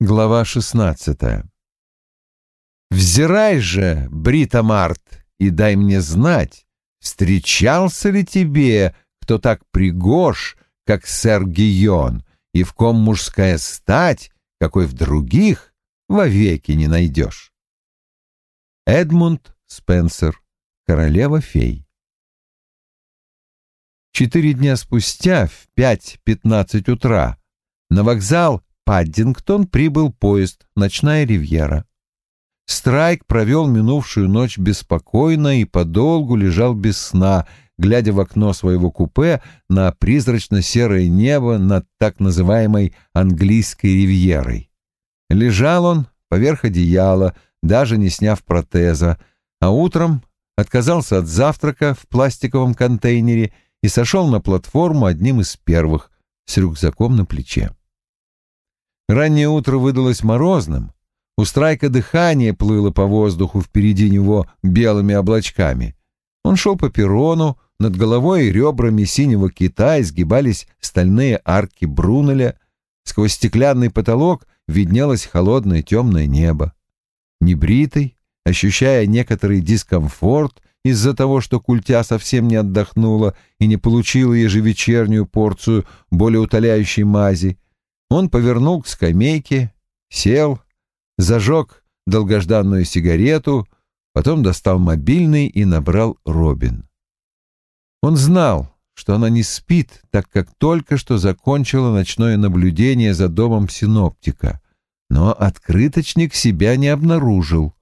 Глава шестнадцатая. «Взирай же, Брита Март, и дай мне знать, встречался ли тебе кто так пригож, как сэр Гион, и в ком мужская стать, какой в других, вовеки не найдешь?» Эдмунд Спенсер, королева фей. Четыре дня спустя, в пять пятнадцать утра, на вокзал Паддингтон прибыл поезд «Ночная ривьера». Страйк провел минувшую ночь беспокойно и подолгу лежал без сна, глядя в окно своего купе на призрачно-серое небо над так называемой английской ривьерой. Лежал он поверх одеяла, даже не сняв протеза, а утром отказался от завтрака в пластиковом контейнере и сошел на платформу одним из первых с рюкзаком на плече. Раннее утро выдалось морозным. У Страйка дыхание плыло по воздуху впереди него белыми облачками. Он шел по перрону, над головой и ребрами синего кита изгибались стальные арки Брунеля, сквозь стеклянный потолок виднелось холодное темное небо. Небритый, ощущая некоторый дискомфорт из-за того, что культя совсем не отдохнула и не получила ежевечернюю порцию более утоляющей мази, он повернул к скамейке, сел, зажег долгожданную сигарету, потом достал мобильный и набрал Робин. Он знал, что она не спит, так как только что закончила ночное наблюдение за домом синоптика, но открыточник себя не обнаружил.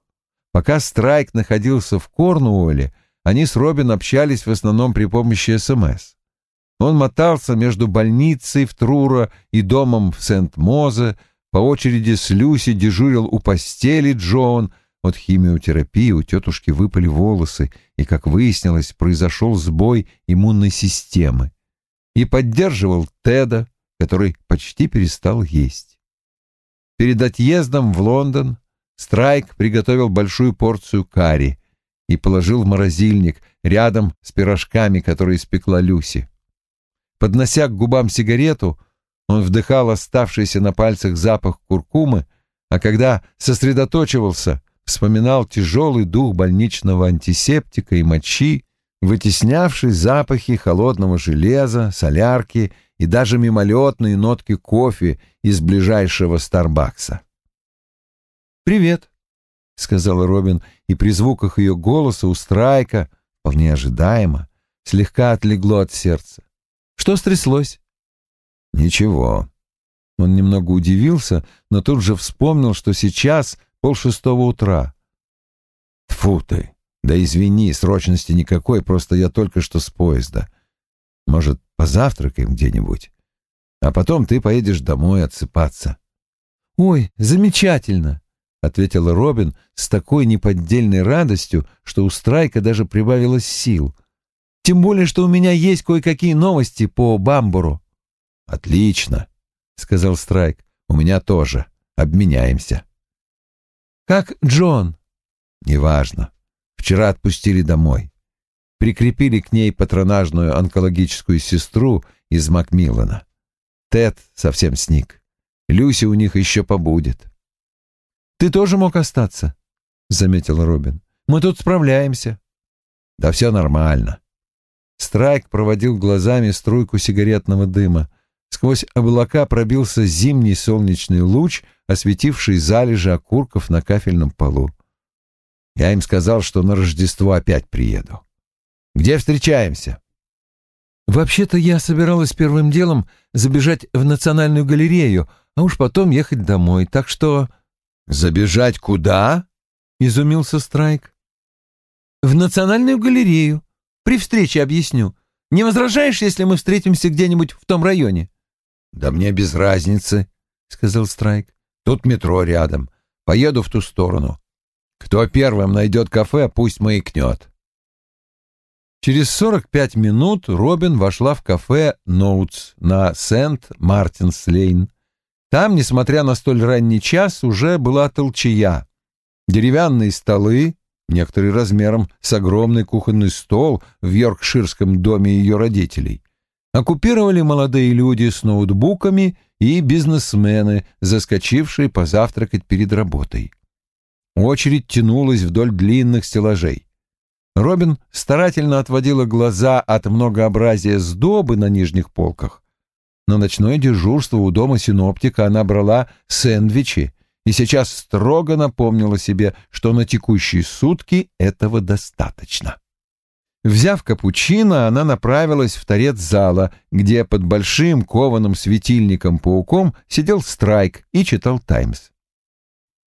Пока Страйк находился в Корнуолле, они с Робин общались в основном при помощи СМС. Он мотался между больницей в Трура и домом в Сент-Мозе, по очереди с Люси дежурил у постели Джон. От химиотерапии у тетушки выпали волосы, и, как выяснилось, произошел сбой иммунной системы. И поддерживал Теда, который почти перестал есть. Перед отъездом в Лондон Страйк приготовил большую порцию карри и положил в морозильник рядом с пирожками, которые испекла Люси. Поднося к губам сигарету, он вдыхал оставшийся на пальцах запах куркумы, а когда сосредоточивался, вспоминал тяжелый дух больничного антисептика и мочи, вытеснявший запахи холодного железа, солярки и даже мимолетные нотки кофе из ближайшего Старбакса. «Привет», — сказал Робин, и при звуках ее голоса у Страйка, вполне ожидаемо, слегка отлегло от сердца. Что стряслось? Ничего. Он немного удивился, но тут же вспомнил, что сейчас полшестого утра. Тфу ты! Да извини, срочности никакой, просто я только что с поезда. Может, позавтракаем где-нибудь? А потом ты поедешь домой отсыпаться. Ой, замечательно! — ответила Робин с такой неподдельной радостью, что у Страйка даже прибавилось сил. Тем более, что у меня есть кое-какие новости по Бамбуру. Отлично, сказал Страйк. У меня тоже. Обменяемся. Как Джон? Неважно. Вчера отпустили домой. Прикрепили к ней патронажную онкологическую сестру из Макмиллана. Тед совсем сник. Люси у них еще побудет. Ты тоже мог остаться, заметил Робин. Мы тут справляемся. Да все нормально. Страйк проводил глазами струйку сигаретного дыма. Сквозь облака пробился зимний солнечный луч, осветивший залежи окурков на кафельном полу. Я им сказал, что на Рождество опять приеду. Где встречаемся? Вообще-то я собиралась первым делом забежать в Национальную галерею, а уж потом ехать домой, так что... Забежать куда? Изумился Страйк. В Национальную галерею, при встрече объясню. Не возражаешь, если мы встретимся где-нибудь в том районе?» «Да мне без разницы», — сказал Страйк. «Тут метро рядом. Поеду в ту сторону. Кто первым найдет кафе, пусть маякнет». Через сорок пять минут Робин вошла в кафе «Ноутс» на Сент-Мартинс-Лейн. Там, несмотря на столь ранний час, уже была толчая. Деревянные столы, некоторый размером с огромный кухонный стол в йоркширском доме ее родителей. Оккупировали молодые люди с ноутбуками и бизнесмены, заскочившие позавтракать перед работой. Очередь тянулась вдоль длинных стеллажей. Робин старательно отводила глаза от многообразия сдобы на нижних полках. На ночное дежурство у дома синоптика она брала сэндвичи и сейчас строго напомнила себе, что на текущие сутки этого достаточно. Взяв капучино, она направилась в торец зала, где под большим кованым светильником-пауком сидел Страйк и читал «Таймс».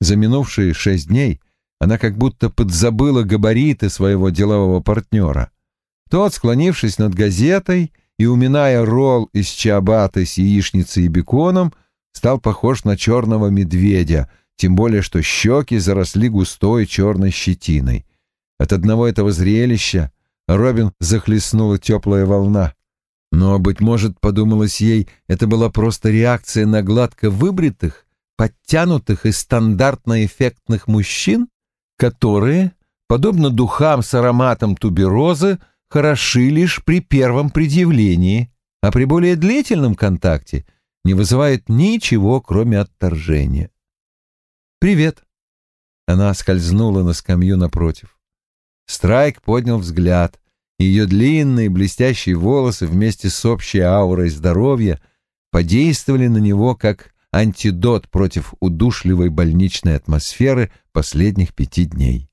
За минувшие шесть дней она как будто подзабыла габариты своего делового партнера. Тот, склонившись над газетой и уминая ролл из чиабаты с яичницей и беконом, стал похож на черного медведя, тем более что щеки заросли густой черной щетиной. От одного этого зрелища Робин захлестнула теплая волна. Но, быть может, подумалось ей, это была просто реакция на гладко выбритых, подтянутых и стандартно эффектных мужчин, которые, подобно духам с ароматом туберозы, хороши лишь при первом предъявлении, а при более длительном контакте не вызывают ничего, кроме отторжения. «Привет!» Она скользнула на скамью напротив. Страйк поднял взгляд. Ее длинные блестящие волосы вместе с общей аурой здоровья подействовали на него как антидот против удушливой больничной атмосферы последних пяти дней.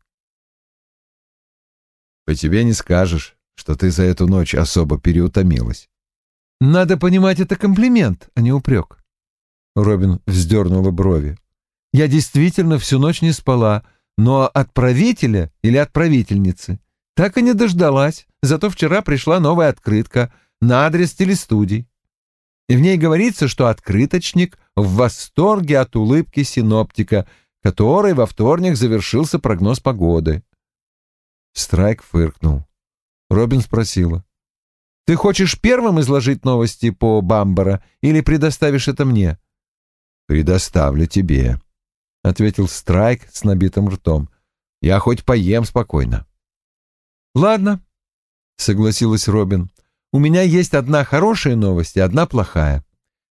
«По тебе не скажешь, что ты за эту ночь особо переутомилась». «Надо понимать, это комплимент, а не упрек». Робин вздернула брови. «Я действительно всю ночь не спала, но отправителя или отправительницы так и не дождалась, зато вчера пришла новая открытка на адрес телестудий. И в ней говорится, что открыточник в восторге от улыбки синоптика, который во вторник завершился прогноз погоды. Страйк фыркнул. Робин спросила. «Ты хочешь первым изложить новости по Бамбара или предоставишь это мне?» «Предоставлю тебе», — ответил Страйк с набитым ртом. «Я хоть поем спокойно». «Ладно», — согласилась Робин. «У меня есть одна хорошая новость и одна плохая.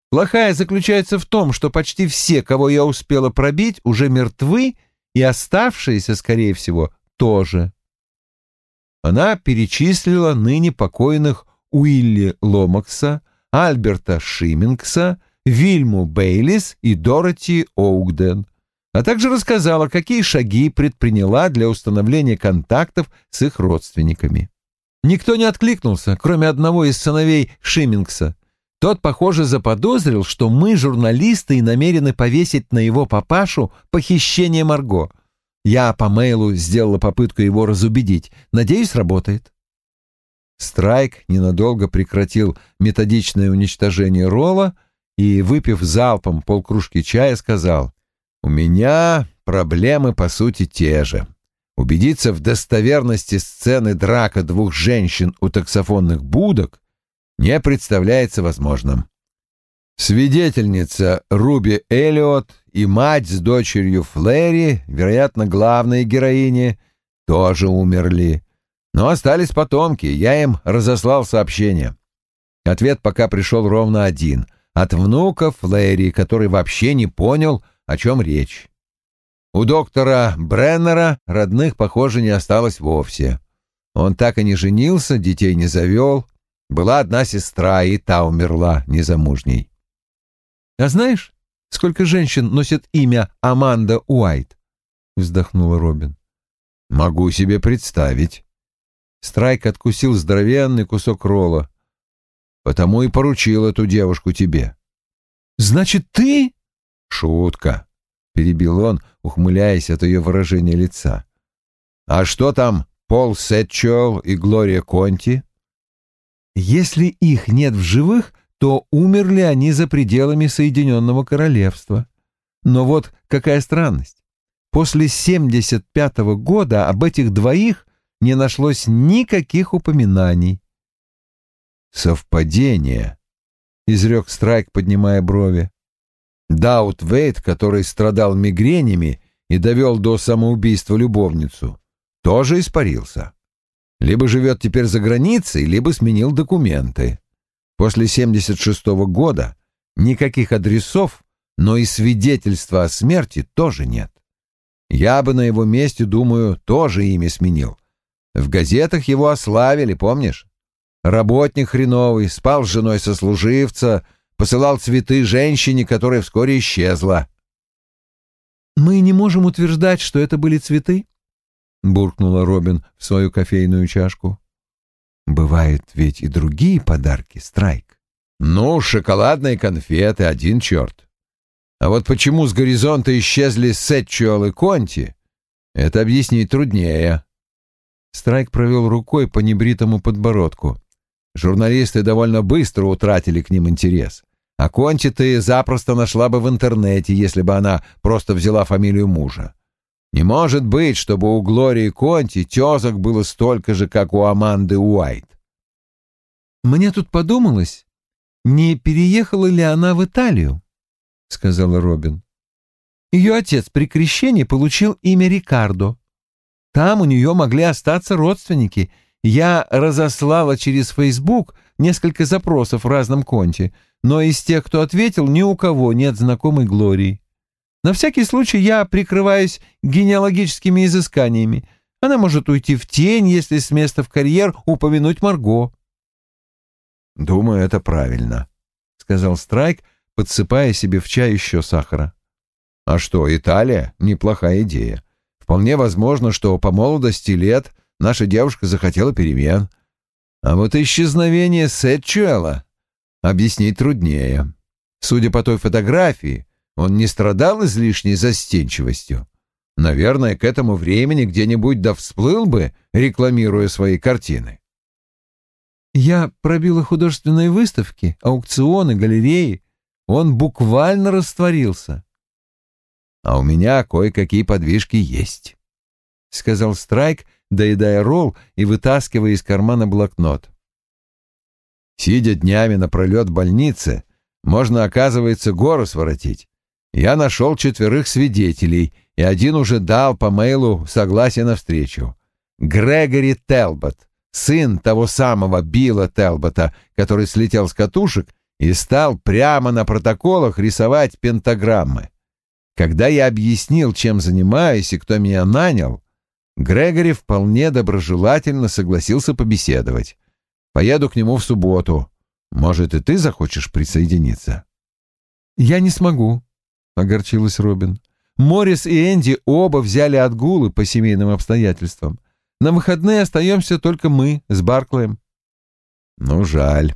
Плохая заключается в том, что почти все, кого я успела пробить, уже мертвы, и оставшиеся, скорее всего, тоже». Она перечислила ныне покойных Уилли Ломакса, Альберта Шимингса, Вильму Бейлис и Дороти Оугден а также рассказала, какие шаги предприняла для установления контактов с их родственниками. Никто не откликнулся, кроме одного из сыновей Шиммингса. Тот, похоже, заподозрил, что мы, журналисты, и намерены повесить на его папашу похищение Марго. Я по мейлу сделала попытку его разубедить. Надеюсь, работает. Страйк ненадолго прекратил методичное уничтожение Ролла и, выпив залпом полкружки чая, сказал, у меня проблемы, по сути, те же. Убедиться в достоверности сцены драка двух женщин у таксофонных будок не представляется возможным. Свидетельница Руби Эллиот и мать с дочерью Флэри, вероятно, главные героини, тоже умерли. Но остались потомки, я им разослал сообщение. Ответ пока пришел ровно один — от внука Флэри, который вообще не понял, о чем речь. У доктора Бреннера родных, похоже, не осталось вовсе. Он так и не женился, детей не завел. Была одна сестра, и та умерла незамужней. «А знаешь, сколько женщин носят имя Аманда Уайт?» — вздохнула Робин. «Могу себе представить». Страйк откусил здоровенный кусок ролла. «Потому и поручил эту девушку тебе». «Значит, ты?» «Шутка», — перебил он, ухмыляясь от ее выражения лица. «А что там Пол Сетчуэлл и Глория Конти?» «Если их нет в живых, то умерли они за пределами Соединенного Королевства. Но вот какая странность. После 75-го года об этих двоих не нашлось никаких упоминаний». «Совпадение», — изрек Страйк, поднимая брови. Даут Вейт, который страдал мигренями и довел до самоубийства любовницу, тоже испарился. Либо живет теперь за границей, либо сменил документы. После 76 -го года Никаких адресов, но и свидетельства о смерти тоже нет. Я бы на его месте, думаю, тоже имя сменил. В газетах его ославили, помнишь? Работник хреновый, спал с женой сослуживца, посылал цветы женщине, которая вскоре исчезла. «Мы не можем утверждать, что это были цветы», — буркнула Робин в свою кофейную чашку. «Бывают ведь и другие подарки, Страйк. Ну, шоколадные конфеты — один черт. А вот почему с горизонта исчезли Сетчуэл и Конти, это объяснить труднее». Страйк провел рукой по небритому подбородку. Журналисты довольно быстро утратили к ним интерес. А ты запросто нашла бы в интернете, если бы она просто взяла фамилию мужа. Не может быть, чтобы у Глории Конти тезок было столько же, как у Аманды Уайт. «Мне тут подумалось, не переехала ли она в Италию?» — сказала Робин. «Ее отец при крещении получил имя Рикардо. Там у нее могли остаться родственники, я разослала через Facebook несколько запросов в разном конте, но из тех, кто ответил, ни у кого нет знакомой Глории. На всякий случай я прикрываюсь генеалогическими изысканиями. Она может уйти в тень, если с места в карьер упомянуть Марго. «Думаю, это правильно», — сказал Страйк, подсыпая себе в чай еще сахара. «А что, Италия — неплохая идея. Вполне возможно, что по молодости лет Наша девушка захотела перемен. А вот исчезновение Сетчуэла объяснить труднее. Судя по той фотографии, он не страдал излишней застенчивостью. Наверное, к этому времени где-нибудь да всплыл бы, рекламируя свои картины. Я пробила художественные выставки, аукционы, галереи. Он буквально растворился. А у меня кое-какие подвижки есть, — сказал Страйк, доедая ролл и вытаскивая из кармана блокнот. Сидя днями напролет в больнице, можно, оказывается, гору своротить. Я нашел четверых свидетелей, и один уже дал по мейлу согласие на встречу. Грегори Телбот, сын того самого Билла Телбота, который слетел с катушек и стал прямо на протоколах рисовать пентаграммы. Когда я объяснил, чем занимаюсь и кто меня нанял, Грегори вполне доброжелательно согласился побеседовать. Поеду к нему в субботу. Может, и ты захочешь присоединиться? Я не смогу, огорчилась Робин. Морис и Энди оба взяли отгулы по семейным обстоятельствам. На выходные остаемся только мы с Барклаем. Ну, жаль,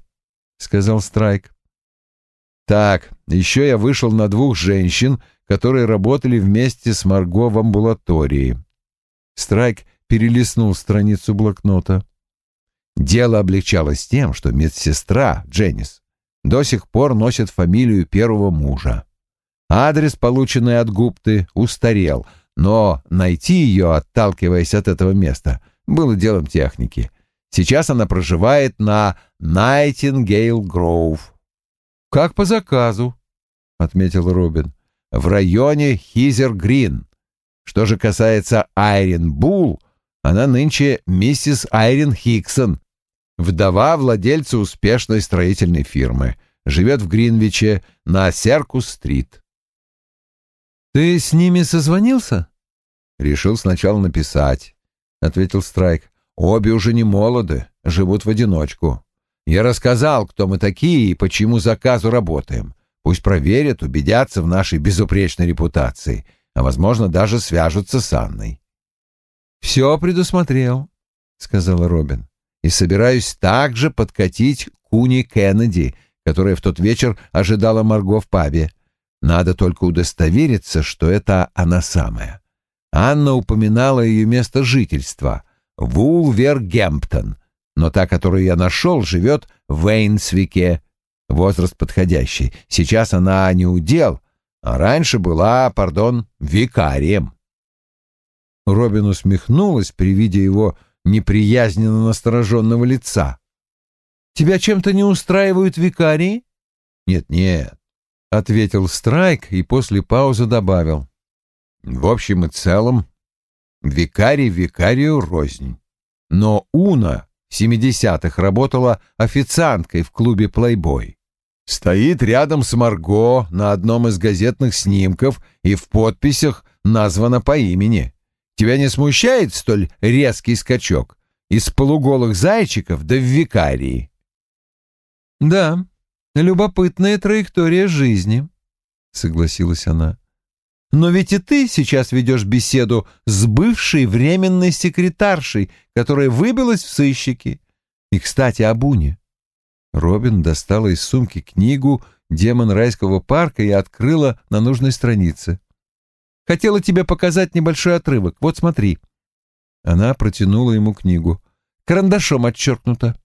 сказал Страйк. Так, еще я вышел на двух женщин, которые работали вместе с Марго в амбулатории. Страйк перелистнул страницу блокнота. Дело облегчалось тем, что медсестра Дженнис до сих пор носит фамилию первого мужа. Адрес, полученный от Гупты, устарел, но найти ее, отталкиваясь от этого места, было делом техники. Сейчас она проживает на Найтингейл Гроув. «Как по заказу», — отметил Робин, — «в районе Хизер-Грин. Что же касается Айрин Бул, она нынче миссис Айрин Хиксон, вдова владельца успешной строительной фирмы, живет в Гринвиче на Серкус-стрит. «Ты с ними созвонился?» «Решил сначала написать», — ответил Страйк. «Обе уже не молоды, живут в одиночку. Я рассказал, кто мы такие и почему заказу работаем. Пусть проверят, убедятся в нашей безупречной репутации а, возможно, даже свяжутся с Анной. «Все предусмотрел», — сказала Робин, «и собираюсь также подкатить Куни Кеннеди, которая в тот вечер ожидала Марго в пабе. Надо только удостовериться, что это она самая. Анна упоминала ее место жительства — Вулвергемптон, но та, которую я нашел, живет в Эйнсвике. Возраст подходящий. Сейчас она не удел, а раньше была, пардон, викарием. Робин усмехнулась при виде его неприязненно настороженного лица. «Тебя чем-то не устраивают викарии?» «Нет-нет», — ответил Страйк и после паузы добавил. «В общем и целом, викарий викарию рознь. Но Уна в семидесятых работала официанткой в клубе «Плейбой». Стоит рядом с Марго на одном из газетных снимков и в подписях названа по имени. Тебя не смущает столь резкий скачок из полуголых зайчиков до викарии? Да, любопытная траектория жизни, согласилась она. Но ведь и ты сейчас ведешь беседу с бывшей временной секретаршей, которая выбилась в сыщики. И, кстати, об Уне. Робин достала из сумки книгу «Демон райского парка» и открыла на нужной странице. «Хотела тебе показать небольшой отрывок. Вот смотри». Она протянула ему книгу. Карандашом отчеркнуто.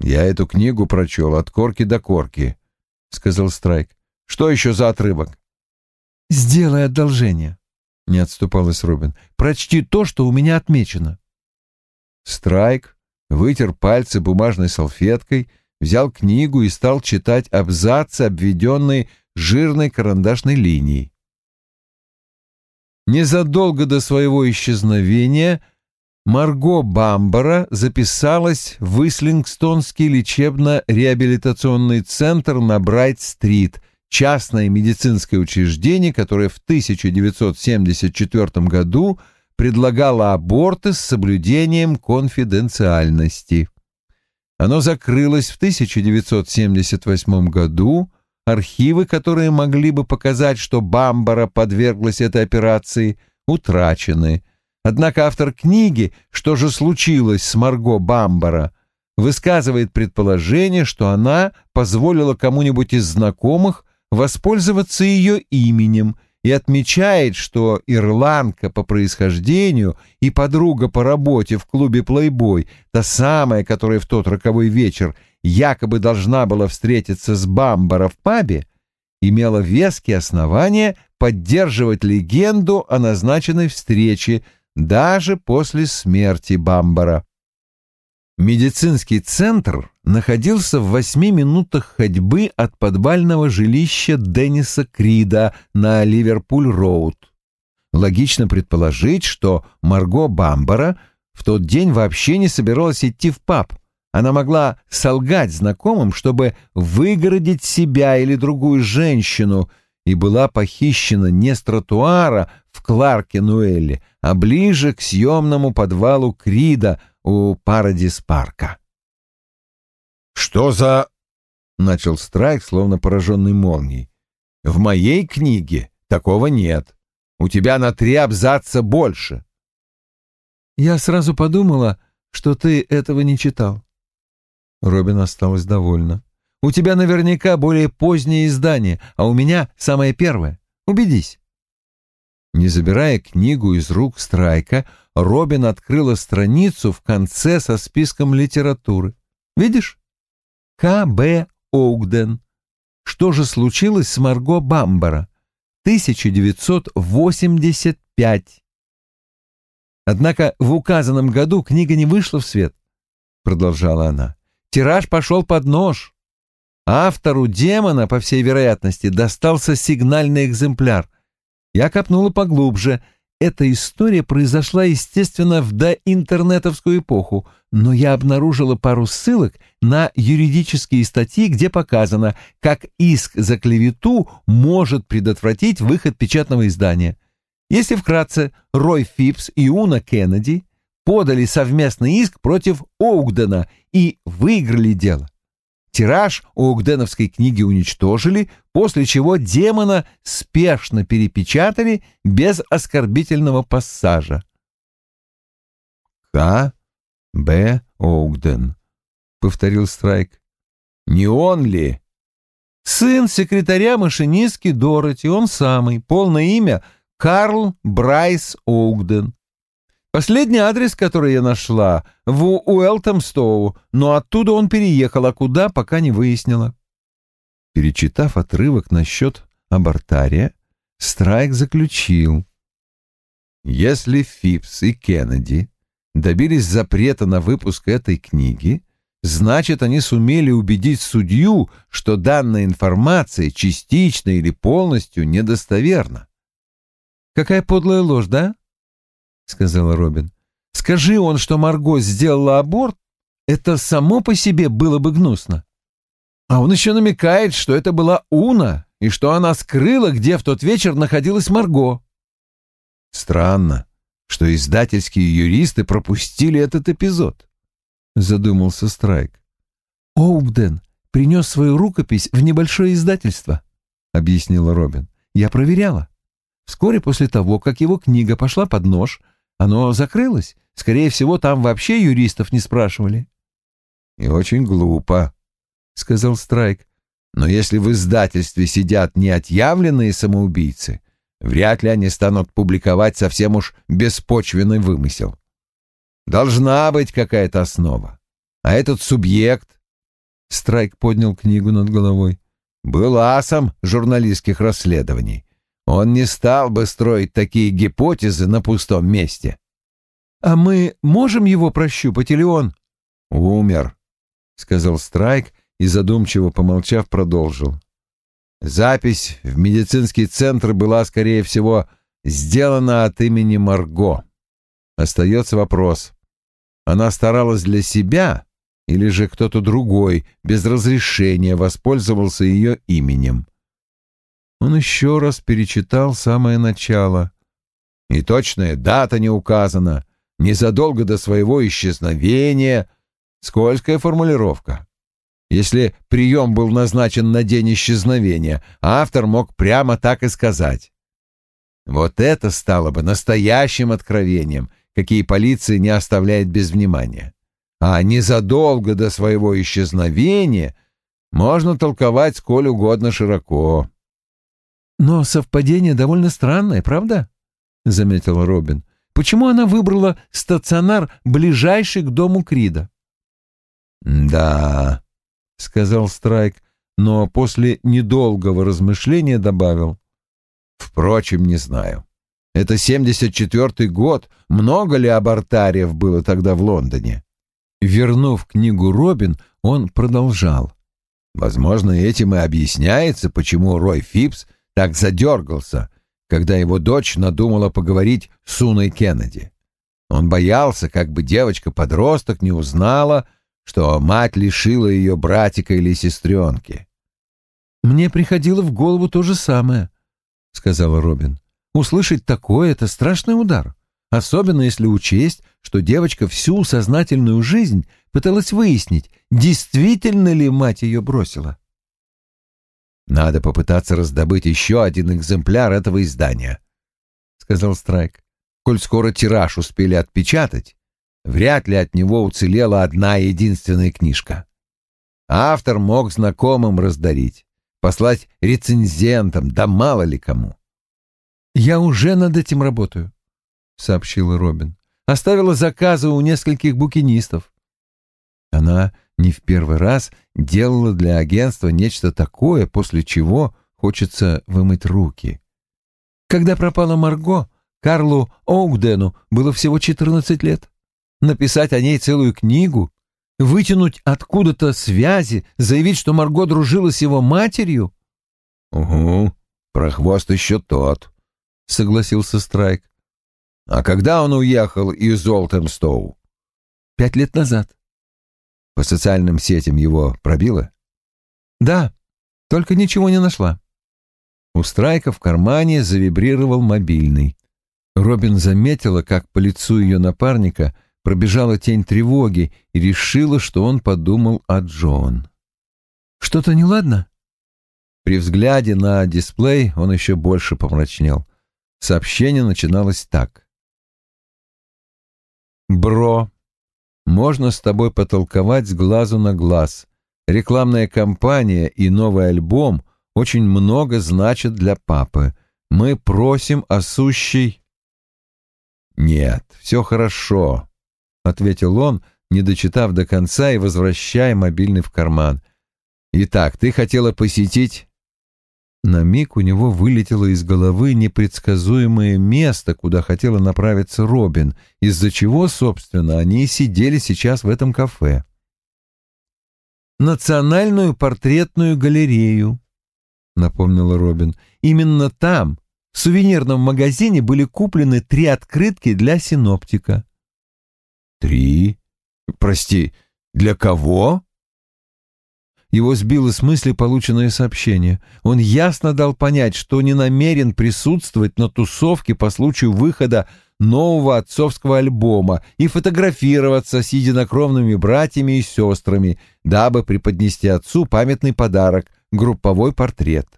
«Я эту книгу прочел от корки до корки», — сказал Страйк. «Что еще за отрывок?» «Сделай одолжение», — не отступалась Робин. «Прочти то, что у меня отмечено». Страйк вытер пальцы бумажной салфеткой, взял книгу и стал читать абзацы, обведенные жирной карандашной линией. Незадолго до своего исчезновения Марго Бамбара записалась в Ислингстонский лечебно-реабилитационный центр на Брайт-стрит, частное медицинское учреждение, которое в 1974 году предлагало аборты с соблюдением конфиденциальности. Оно закрылось в 1978 году, архивы, которые могли бы показать, что Бамбара подверглась этой операции, утрачены. Однако автор книги «Что же случилось с Марго Бамбара» высказывает предположение, что она позволила кому-нибудь из знакомых воспользоваться ее именем и отмечает, что ирландка по происхождению и подруга по работе в клубе «Плейбой», та самая, которая в тот роковой вечер якобы должна была встретиться с Бамбара в пабе, имела веские основания поддерживать легенду о назначенной встрече даже после смерти Бамбара. Медицинский центр находился в восьми минутах ходьбы от подвального жилища Денниса Крида на Ливерпуль-Роуд. Логично предположить, что Марго Бамбара в тот день вообще не собиралась идти в паб. Она могла солгать знакомым, чтобы выгородить себя или другую женщину, и была похищена не с тротуара в Кларке-Нуэлле, а ближе к съемному подвалу Крида у Парадис-парка. «Что за...» — начал Страйк, словно пораженный молнией. «В моей книге такого нет. У тебя на три абзаца больше». «Я сразу подумала, что ты этого не читал». Робин осталась довольна. «У тебя наверняка более позднее издание, а у меня самое первое. Убедись». Не забирая книгу из рук Страйка, Робин открыла страницу в конце со списком литературы. «Видишь? К.Б. Оугден. Что же случилось с Марго Бамбара? 1985. Однако в указанном году книга не вышла в свет, продолжала она. Тираж пошел под нож. Автору демона, по всей вероятности, достался сигнальный экземпляр — я копнула поглубже. Эта история произошла, естественно, в доинтернетовскую эпоху, но я обнаружила пару ссылок на юридические статьи, где показано, как иск за клевету может предотвратить выход печатного издания. Если вкратце, Рой Фипс и Уна Кеннеди подали совместный иск против Оугдена и выиграли дело. Тираж у Угденовской книги уничтожили, после чего демона спешно перепечатали без оскорбительного пассажа. «К. Б. Оугден», — повторил Страйк. «Не он ли?» «Сын секретаря машинистки Дороти, он самый, полное имя — Карл Брайс Оугден. Последний адрес, который я нашла, в Уэлтомстоу, но оттуда он переехал, а куда, пока не выяснила. Перечитав отрывок насчет абортария, Страйк заключил. Если Фипс и Кеннеди добились запрета на выпуск этой книги, значит, они сумели убедить судью, что данная информация частично или полностью недостоверна. Какая подлая ложь, да? Сказала Робин. Скажи он, что Марго сделала аборт, это само по себе было бы гнусно. А он еще намекает, что это была Уна, и что она скрыла, где в тот вечер находилась Марго. Странно, что издательские юристы пропустили этот эпизод, задумался Страйк. Оугден принес свою рукопись в небольшое издательство, объяснила Робин. Я проверяла. Вскоре после того, как его книга пошла под нож, оно закрылось. Скорее всего, там вообще юристов не спрашивали. И очень глупо, сказал Страйк. Но если в издательстве сидят неотъявленные самоубийцы, вряд ли они станут публиковать совсем уж беспочвенный вымысел. Должна быть какая-то основа. А этот субъект... Страйк поднял книгу над головой. Был асом журналистских расследований. Он не стал бы строить такие гипотезы на пустом месте. «А мы можем его прощупать, или он?» «Умер», — сказал Страйк и, задумчиво помолчав, продолжил. Запись в медицинский центр была, скорее всего, сделана от имени Марго. Остается вопрос. Она старалась для себя или же кто-то другой без разрешения воспользовался ее именем? Он еще раз перечитал самое начало. И точная дата не указана, незадолго до своего исчезновения. Скользкая формулировка. Если прием был назначен на день исчезновения, автор мог прямо так и сказать. Вот это стало бы настоящим откровением, какие полиция не оставляет без внимания. А незадолго до своего исчезновения можно толковать сколь угодно широко. «Но совпадение довольно странное, правда?» — заметил Робин. «Почему она выбрала стационар, ближайший к дому Крида?» «Да», — сказал Страйк, но после недолгого размышления добавил. «Впрочем, не знаю. Это 74-й год. Много ли абортариев было тогда в Лондоне?» Вернув книгу Робин, он продолжал. «Возможно, этим и объясняется, почему Рой Фипс — так задергался, когда его дочь надумала поговорить с Уной Кеннеди. Он боялся, как бы девочка-подросток не узнала, что мать лишила ее братика или сестренки. «Мне приходило в голову то же самое», — сказала Робин. «Услышать такое — это страшный удар, особенно если учесть, что девочка всю сознательную жизнь пыталась выяснить, действительно ли мать ее бросила. Надо попытаться раздобыть еще один экземпляр этого издания, — сказал Страйк. Коль скоро тираж успели отпечатать, вряд ли от него уцелела одна единственная книжка. Автор мог знакомым раздарить, послать рецензентам, да мало ли кому. «Я уже над этим работаю», — сообщила Робин. «Оставила заказы у нескольких букинистов». Она не в первый раз делала для агентства нечто такое, после чего хочется вымыть руки. Когда пропала Марго, Карлу Оугдену было всего 14 лет. Написать о ней целую книгу, вытянуть откуда-то связи, заявить, что Марго дружила с его матерью? — Угу, прохвост еще тот, — согласился Страйк. — А когда он уехал из Олтемстоу? — Пять лет назад. По социальным сетям его пробило? Да, только ничего не нашла. У Страйка в кармане завибрировал мобильный. Робин заметила, как по лицу ее напарника пробежала тень тревоги и решила, что он подумал о Джон. «Что-то неладно?» При взгляде на дисплей он еще больше помрачнел. Сообщение начиналось так. «Бро, можно с тобой потолковать с глазу на глаз. Рекламная кампания и новый альбом очень много значат для папы. Мы просим о сущей...» «Нет, все хорошо», — ответил он, не дочитав до конца и возвращая мобильный в карман. «Итак, ты хотела посетить на миг у него вылетело из головы непредсказуемое место, куда хотела направиться Робин, из-за чего, собственно, они и сидели сейчас в этом кафе. «Национальную портретную галерею», — напомнила Робин. «Именно там, в сувенирном магазине, были куплены три открытки для синоптика». «Три? Прости, для кого?» Его сбило с мысли полученное сообщение. Он ясно дал понять, что не намерен присутствовать на тусовке по случаю выхода нового отцовского альбома и фотографироваться с единокровными братьями и сестрами, дабы преподнести отцу памятный подарок — групповой портрет.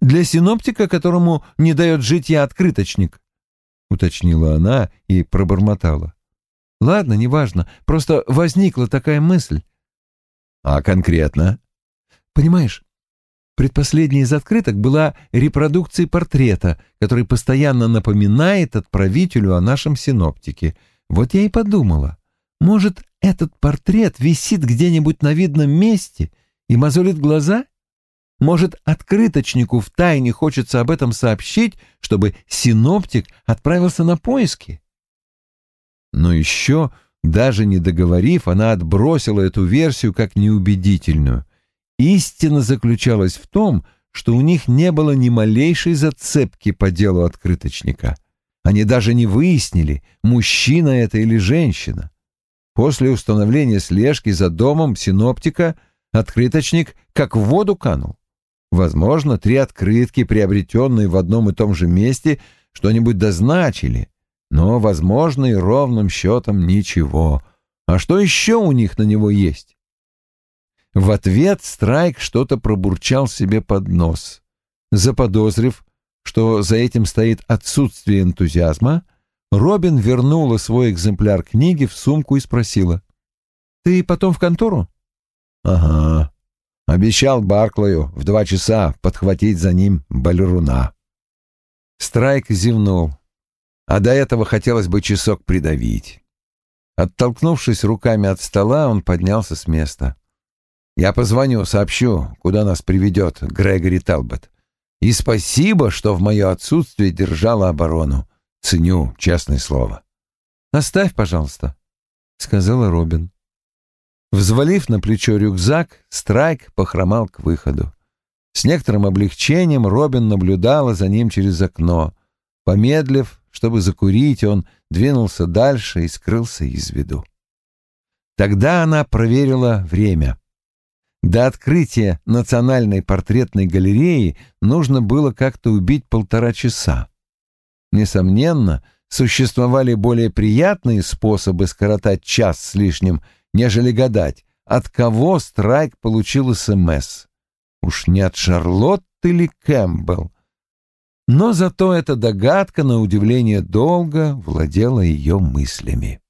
«Для синоптика, которому не дает жить я открыточник», — уточнила она и пробормотала. «Ладно, неважно, просто возникла такая мысль». «А конкретно?» «Понимаешь, Предпоследняя из открыток была репродукцией портрета, который постоянно напоминает отправителю о нашем синоптике. Вот я и подумала, может, этот портрет висит где-нибудь на видном месте и мозолит глаза? Может, открыточнику втайне хочется об этом сообщить, чтобы синоптик отправился на поиски? Но еще, даже не договорив, она отбросила эту версию как неубедительную. Истина заключалась в том, что у них не было ни малейшей зацепки по делу открыточника. Они даже не выяснили, мужчина это или женщина. После установления слежки за домом синоптика открыточник как в воду канул. Возможно, три открытки, приобретенные в одном и том же месте, что-нибудь дозначили, но, возможно, и ровным счетом ничего. А что еще у них на него есть? В ответ Страйк что-то пробурчал себе под нос. Заподозрив, что за этим стоит отсутствие энтузиазма, Робин вернула свой экземпляр книги в сумку и спросила. «Ты потом в контору?» «Ага. Обещал Барклою в два часа подхватить за ним балеруна». Страйк зевнул. А до этого хотелось бы часок придавить. Оттолкнувшись руками от стола, он поднялся с места. Я позвоню, сообщу, куда нас приведет Грегори Талбот. И спасибо, что в мое отсутствие держала оборону. Ценю, честное слово. «Оставь, пожалуйста», — сказала Робин. Взвалив на плечо рюкзак, Страйк похромал к выходу. С некоторым облегчением Робин наблюдала за ним через окно. Помедлив, чтобы закурить, он двинулся дальше и скрылся из виду. Тогда она проверила время. До открытия Национальной портретной галереи нужно было как-то убить полтора часа. Несомненно, существовали более приятные способы скоротать час с лишним, нежели гадать, от кого Страйк получил СМС. Уж не от Шарлотты или Кэмпбелл? Но зато эта догадка, на удивление долго, владела ее мыслями.